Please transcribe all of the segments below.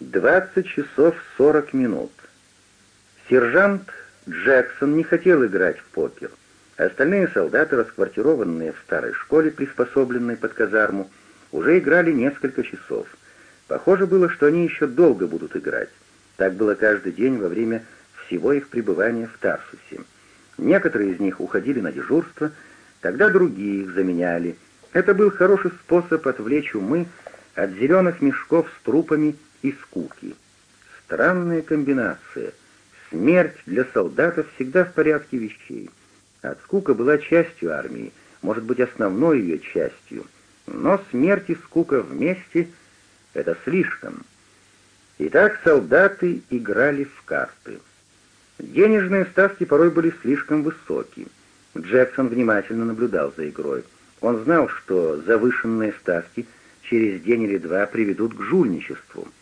20 часов 40 минут. Сержант Джексон не хотел играть в покер. Остальные солдаты, расквартированные в старой школе, приспособленной под казарму, уже играли несколько часов. Похоже было, что они еще долго будут играть. Так было каждый день во время всего их пребывания в Тарсусе. Некоторые из них уходили на дежурство, тогда другие их заменяли. Это был хороший способ отвлечь умы от зеленых мешков с трупами и скуки. Странная комбинация. Смерть для солдата всегда в порядке вещей. От скука была частью армии, может быть, основной ее частью. Но смерть и скука вместе — это слишком. Итак, солдаты играли в карты. Денежные ставки порой были слишком высоки. Джексон внимательно наблюдал за игрой. Он знал, что завышенные ставки через день или два приведут к жульничеству —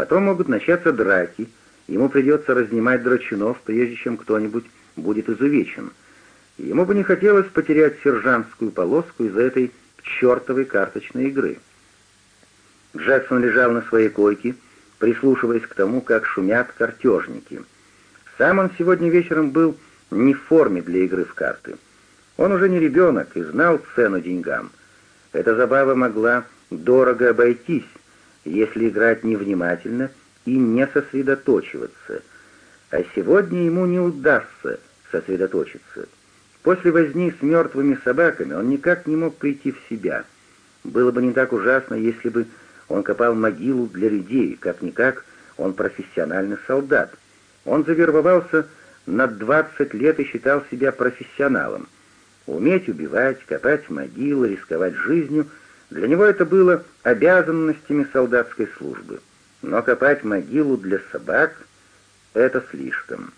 Потом могут начаться драки, ему придется разнимать драчунов, прежде чем кто-нибудь будет изувечен. Ему бы не хотелось потерять сержантскую полоску из-за этой чертовой карточной игры. Джексон лежал на своей койке, прислушиваясь к тому, как шумят картежники. Сам он сегодня вечером был не в форме для игры в карты. Он уже не ребенок и знал цену деньгам. Эта забава могла дорого обойтись, если играть невнимательно и не сосредоточиваться. А сегодня ему не удастся сосредоточиться. После возни с мертвыми собаками он никак не мог прийти в себя. Было бы не так ужасно, если бы он копал могилу для людей, как-никак он профессиональный солдат. Он завербовался на 20 лет и считал себя профессионалом. Уметь убивать, копать могилы, рисковать жизнью — для него это было обязанностями солдатской службы. Но копать могилу для собак — это слишком.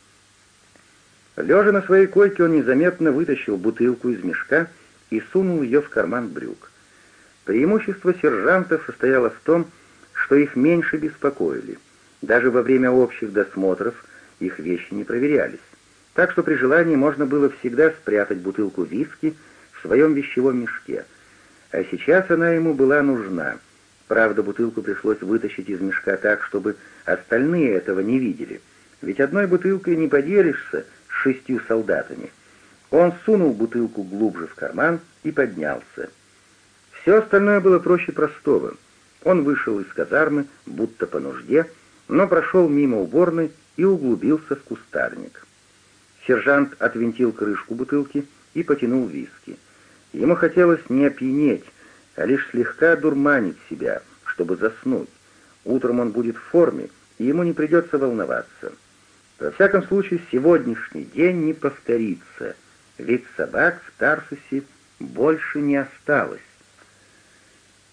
Лежа на своей койке, он незаметно вытащил бутылку из мешка и сунул ее в карман брюк. Преимущество сержантов состояло в том, что их меньше беспокоили. Даже во время общих досмотров их вещи не проверялись. Так что при желании можно было всегда спрятать бутылку виски в своем вещевом мешке — а сейчас она ему была нужна. Правда, бутылку пришлось вытащить из мешка так, чтобы остальные этого не видели. Ведь одной бутылкой не поделишься с шестью солдатами. Он сунул бутылку глубже в карман и поднялся. Все остальное было проще простого. Он вышел из казармы, будто по нужде, но прошел мимо уборной и углубился в кустарник. Сержант отвинтил крышку бутылки и потянул виски. Ему хотелось не опьянеть, а лишь слегка дурманить себя, чтобы заснуть. Утром он будет в форме, и ему не придется волноваться. Во всяком случае, сегодняшний день не повторится, ведь собак в Тарсусе больше не осталось.